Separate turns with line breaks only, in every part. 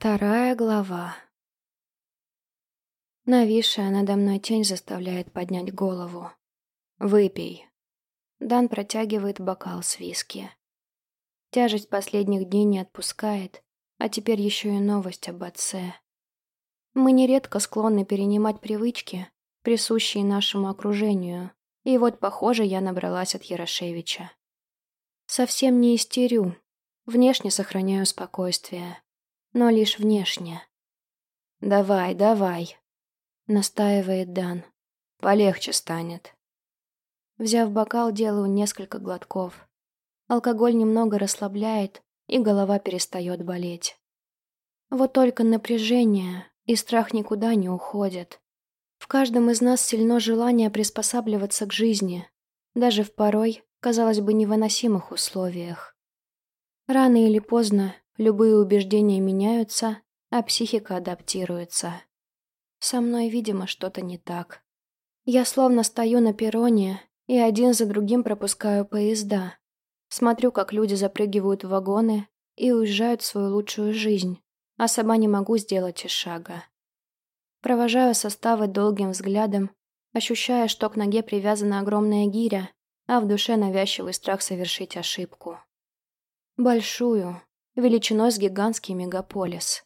Вторая глава. Нависшая надо мной тень заставляет поднять голову. «Выпей». Дан протягивает бокал с виски. Тяжесть последних дней не отпускает, а теперь еще и новость об отце. Мы нередко склонны перенимать привычки, присущие нашему окружению, и вот, похоже, я набралась от Ярошевича. Совсем не истерю, внешне сохраняю спокойствие но лишь внешне. «Давай, давай», — настаивает Дан. «Полегче станет». Взяв бокал, делаю несколько глотков. Алкоголь немного расслабляет, и голова перестает болеть. Вот только напряжение и страх никуда не уходят. В каждом из нас сильно желание приспосабливаться к жизни, даже в порой, казалось бы, невыносимых условиях. Рано или поздно Любые убеждения меняются, а психика адаптируется. Со мной, видимо, что-то не так. Я словно стою на перроне и один за другим пропускаю поезда. Смотрю, как люди запрыгивают в вагоны и уезжают в свою лучшую жизнь, а сама не могу сделать и шага. Провожаю составы долгим взглядом, ощущая, что к ноге привязана огромная гиря, а в душе навязчивый страх совершить ошибку. Большую, величиной с гигантский мегаполис.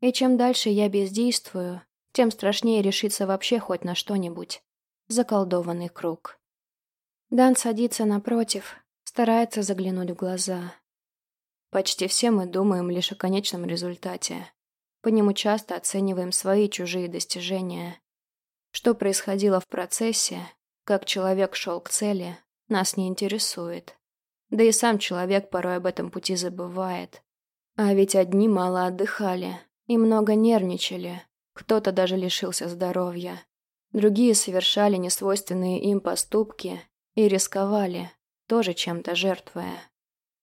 И чем дальше я бездействую, тем страшнее решиться вообще хоть на что-нибудь. Заколдованный круг. Дан садится напротив, старается заглянуть в глаза. Почти все мы думаем лишь о конечном результате. По нему часто оцениваем свои чужие достижения. Что происходило в процессе, как человек шел к цели, нас не интересует. Да и сам человек порой об этом пути забывает. А ведь одни мало отдыхали и много нервничали. Кто-то даже лишился здоровья. Другие совершали несвойственные им поступки и рисковали, тоже чем-то жертвуя.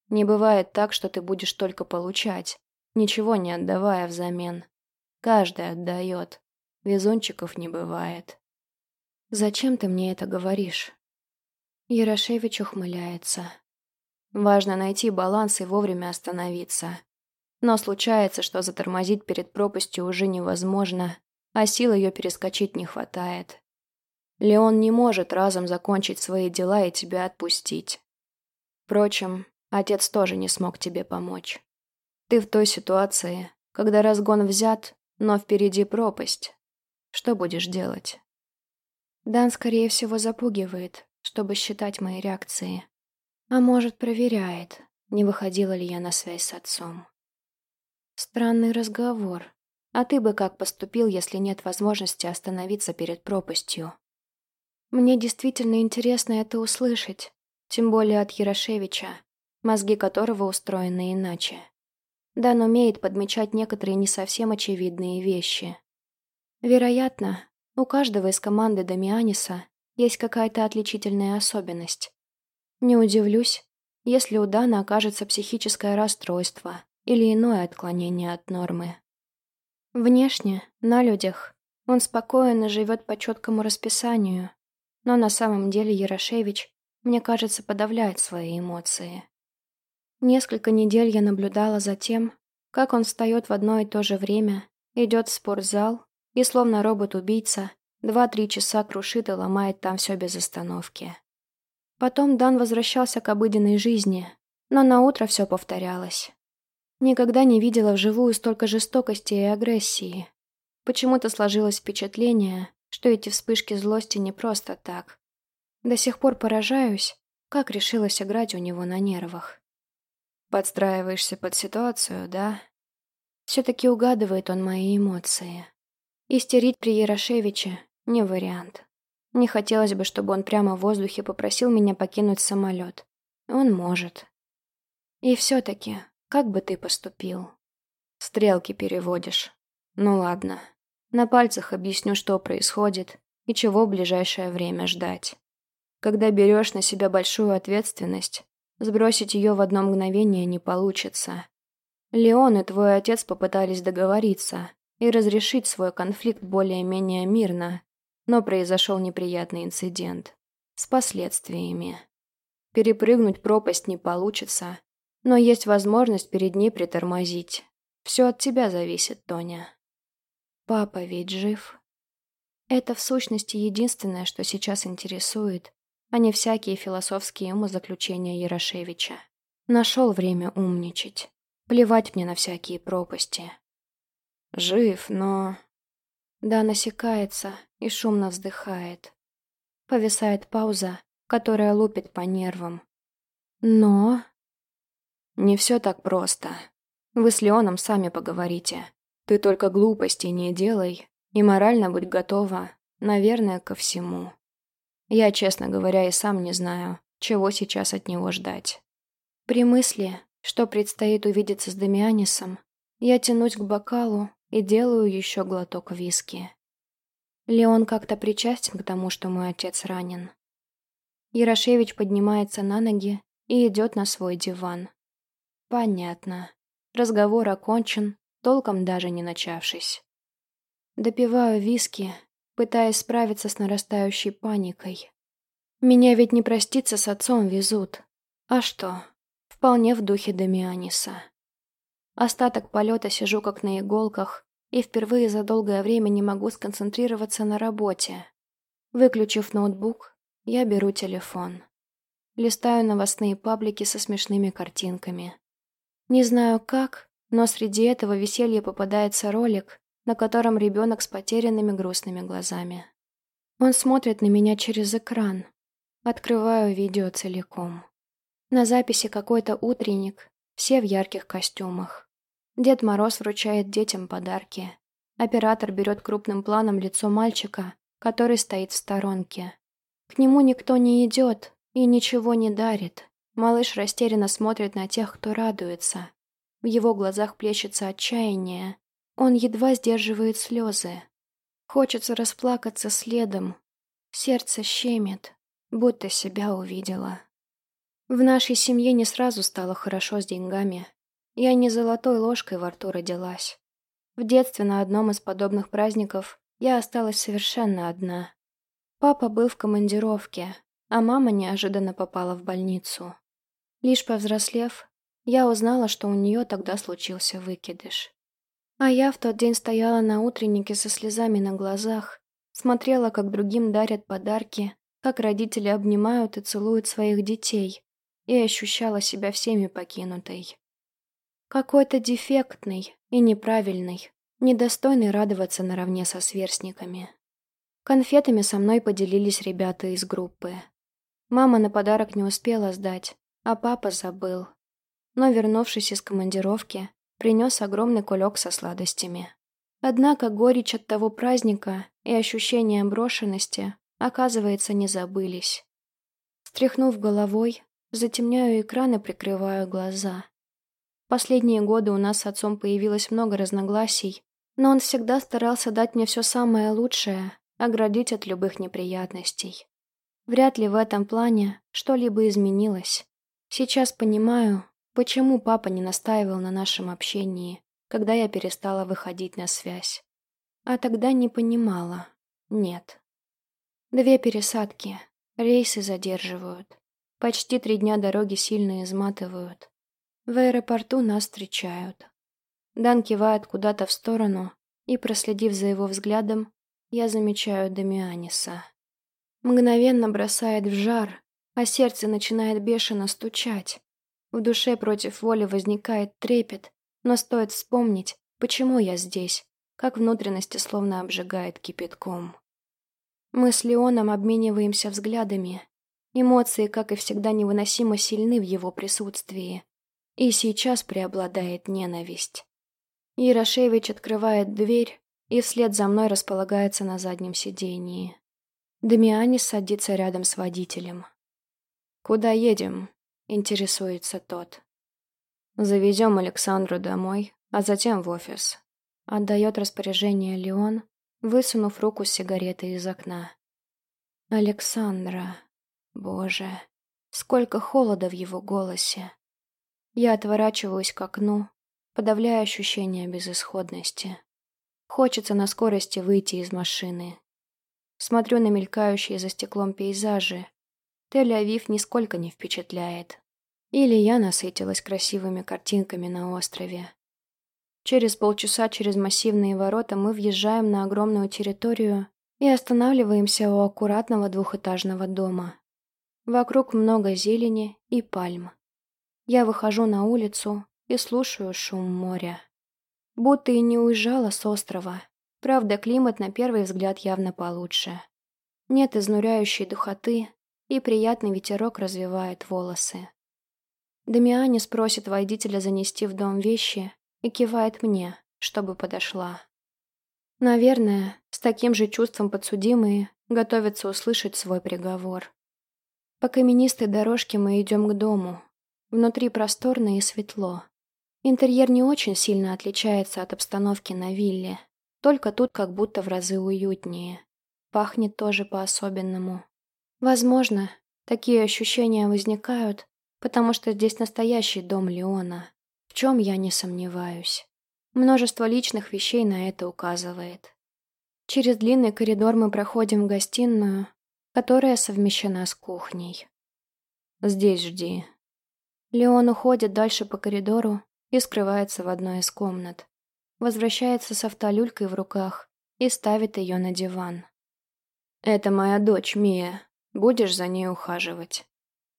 Не бывает так, что ты будешь только получать, ничего не отдавая взамен. Каждый отдает. Везунчиков не бывает. «Зачем ты мне это говоришь?» Ярошевич ухмыляется. Важно найти баланс и вовремя остановиться. Но случается, что затормозить перед пропастью уже невозможно, а сил ее перескочить не хватает. Леон не может разом закончить свои дела и тебя отпустить. Впрочем, отец тоже не смог тебе помочь. Ты в той ситуации, когда разгон взят, но впереди пропасть. Что будешь делать? Дан, скорее всего, запугивает, чтобы считать мои реакции. А может, проверяет, не выходила ли я на связь с отцом. Странный разговор. А ты бы как поступил, если нет возможности остановиться перед пропастью? Мне действительно интересно это услышать, тем более от Ярошевича, мозги которого устроены иначе. Дан умеет подмечать некоторые не совсем очевидные вещи. Вероятно, у каждого из команды Дамианиса есть какая-то отличительная особенность. Не удивлюсь, если у Дана окажется психическое расстройство или иное отклонение от нормы. Внешне, на людях, он спокойно живет по четкому расписанию, но на самом деле Ярошевич, мне кажется, подавляет свои эмоции. Несколько недель я наблюдала за тем, как он встает в одно и то же время, идет в спортзал и, словно робот-убийца, два-три часа крушит и ломает там все без остановки. Потом Дан возвращался к обыденной жизни, но на утро все повторялось. Никогда не видела вживую столько жестокости и агрессии. Почему-то сложилось впечатление, что эти вспышки злости не просто так. До сих пор поражаюсь, как решилась играть у него на нервах. Подстраиваешься под ситуацию, да? Все-таки угадывает он мои эмоции. Истерить при Ярошевиче — не вариант. Не хотелось бы, чтобы он прямо в воздухе попросил меня покинуть самолет. Он может. И все-таки, как бы ты поступил? Стрелки переводишь. Ну ладно. На пальцах объясню, что происходит и чего в ближайшее время ждать. Когда берешь на себя большую ответственность, сбросить ее в одно мгновение не получится. Леон и твой отец попытались договориться и разрешить свой конфликт более-менее мирно, но произошел неприятный инцидент. С последствиями. Перепрыгнуть пропасть не получится, но есть возможность перед ней притормозить. Все от тебя зависит, Тоня. Папа ведь жив. Это в сущности единственное, что сейчас интересует, а не всякие философские умозаключения Ярошевича. Нашел время умничать. Плевать мне на всякие пропасти. Жив, но... Да, насекается и шумно вздыхает. Повисает пауза, которая лупит по нервам. Но... Не все так просто. Вы с Леоном сами поговорите. Ты только глупостей не делай и морально будь готова, наверное, ко всему. Я, честно говоря, и сам не знаю, чего сейчас от него ждать. При мысли, что предстоит увидеться с Дамианисом, я тянусь к бокалу и делаю еще глоток виски. Леон как-то причастен к тому, что мой отец ранен. Ярошевич поднимается на ноги и идет на свой диван. Понятно. Разговор окончен, толком даже не начавшись. Допиваю виски, пытаясь справиться с нарастающей паникой. Меня ведь не проститься с отцом везут. А что? Вполне в духе Дамианиса. Остаток полета сижу как на иголках и впервые за долгое время не могу сконцентрироваться на работе. Выключив ноутбук, я беру телефон. Листаю новостные паблики со смешными картинками. Не знаю как, но среди этого веселья попадается ролик, на котором ребенок с потерянными грустными глазами. Он смотрит на меня через экран. Открываю видео целиком. На записи какой-то утренник, все в ярких костюмах. Дед Мороз вручает детям подарки. Оператор берет крупным планом лицо мальчика, который стоит в сторонке. К нему никто не идет и ничего не дарит. Малыш растерянно смотрит на тех, кто радуется. В его глазах плещется отчаяние. Он едва сдерживает слезы. Хочется расплакаться следом. Сердце щемит, будто себя увидела. В нашей семье не сразу стало хорошо с деньгами. Я не золотой ложкой во рту родилась. В детстве на одном из подобных праздников я осталась совершенно одна. Папа был в командировке, а мама неожиданно попала в больницу. Лишь повзрослев, я узнала, что у нее тогда случился выкидыш. А я в тот день стояла на утреннике со слезами на глазах, смотрела, как другим дарят подарки, как родители обнимают и целуют своих детей, и ощущала себя всеми покинутой. Какой-то дефектный и неправильный, недостойный радоваться наравне со сверстниками. Конфетами со мной поделились ребята из группы. Мама на подарок не успела сдать, а папа забыл. Но, вернувшись из командировки, принес огромный кулек со сладостями. Однако горечь от того праздника и ощущение брошенности, оказывается, не забылись. Стряхнув головой, затемняю экран и прикрываю глаза. Последние годы у нас с отцом появилось много разногласий, но он всегда старался дать мне все самое лучшее, оградить от любых неприятностей. Вряд ли в этом плане что-либо изменилось. Сейчас понимаю, почему папа не настаивал на нашем общении, когда я перестала выходить на связь. А тогда не понимала. Нет. Две пересадки. Рейсы задерживают. Почти три дня дороги сильно изматывают. В аэропорту нас встречают. Дан кивает куда-то в сторону, и, проследив за его взглядом, я замечаю Дамианиса. Мгновенно бросает в жар, а сердце начинает бешено стучать. В душе против воли возникает трепет, но стоит вспомнить, почему я здесь, как внутренности словно обжигает кипятком. Мы с Леоном обмениваемся взглядами. Эмоции, как и всегда, невыносимо сильны в его присутствии. И сейчас преобладает ненависть. Ярошевич открывает дверь и вслед за мной располагается на заднем сидении. Дамианис садится рядом с водителем. «Куда едем?» — интересуется тот. «Завезем Александру домой, а затем в офис», — отдает распоряжение Леон, высунув руку с сигаретой из окна. «Александра... Боже, сколько холода в его голосе!» Я отворачиваюсь к окну, подавляя ощущение безысходности. Хочется на скорости выйти из машины. Смотрю на мелькающие за стеклом пейзажи, Тель-Авив нисколько не впечатляет. Или я насытилась красивыми картинками на острове. Через полчаса через массивные ворота мы въезжаем на огромную территорию и останавливаемся у аккуратного двухэтажного дома. Вокруг много зелени и пальм. Я выхожу на улицу и слушаю шум моря. Будто и не уезжала с острова. Правда, климат на первый взгляд явно получше. Нет изнуряющей духоты, и приятный ветерок развивает волосы. Дамианис просит водителя занести в дом вещи и кивает мне, чтобы подошла. Наверное, с таким же чувством подсудимые готовятся услышать свой приговор. По каменистой дорожке мы идем к дому. Внутри просторно и светло. Интерьер не очень сильно отличается от обстановки на вилле, только тут как будто в разы уютнее. Пахнет тоже по-особенному. Возможно, такие ощущения возникают, потому что здесь настоящий дом Леона, в чем я не сомневаюсь. Множество личных вещей на это указывает. Через длинный коридор мы проходим в гостиную, которая совмещена с кухней. «Здесь жди». Леон уходит дальше по коридору и скрывается в одной из комнат. Возвращается с автолюлькой в руках и ставит ее на диван. «Это моя дочь, Мия. Будешь за ней ухаживать?»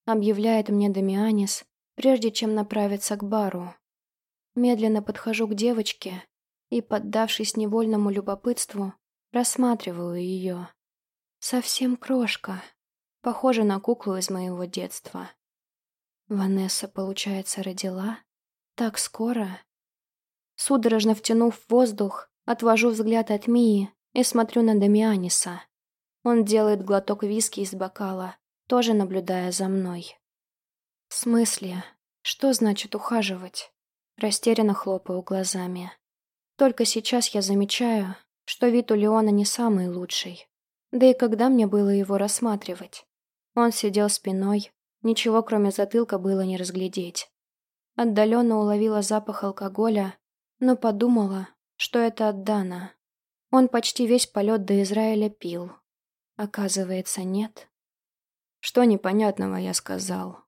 Объявляет мне Дамианис, прежде чем направиться к бару. Медленно подхожу к девочке и, поддавшись невольному любопытству, рассматриваю ее. Совсем крошка. Похожа на куклу из моего детства. Ванесса, получается, родила? Так скоро? Судорожно втянув воздух, отвожу взгляд от Мии и смотрю на Дамианиса. Он делает глоток виски из бокала, тоже наблюдая за мной. В смысле? Что значит ухаживать? Растерянно хлопаю глазами. Только сейчас я замечаю, что вид у Леона не самый лучший. Да и когда мне было его рассматривать? Он сидел спиной, ничего кроме затылка было не разглядеть. Отдаленно уловила запах алкоголя, но подумала, что это от Дана. Он почти весь полет до Израиля пил. Оказывается, нет. Что непонятного я сказал?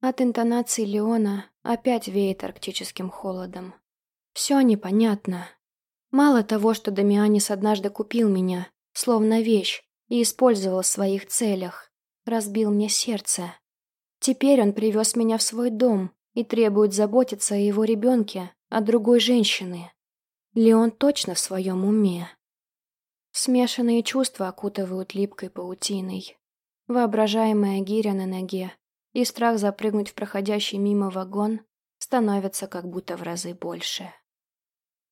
От интонации Леона опять веет арктическим холодом. Все непонятно. Мало того, что Дамианис однажды купил меня, словно вещь, и использовал в своих целях. Разбил мне сердце. Теперь он привез меня в свой дом и требует заботиться о его ребенке, о другой женщины. Леон точно в своем уме. Смешанные чувства окутывают липкой паутиной. Воображаемая гиря на ноге и страх запрыгнуть в проходящий мимо вагон становятся как будто в разы больше.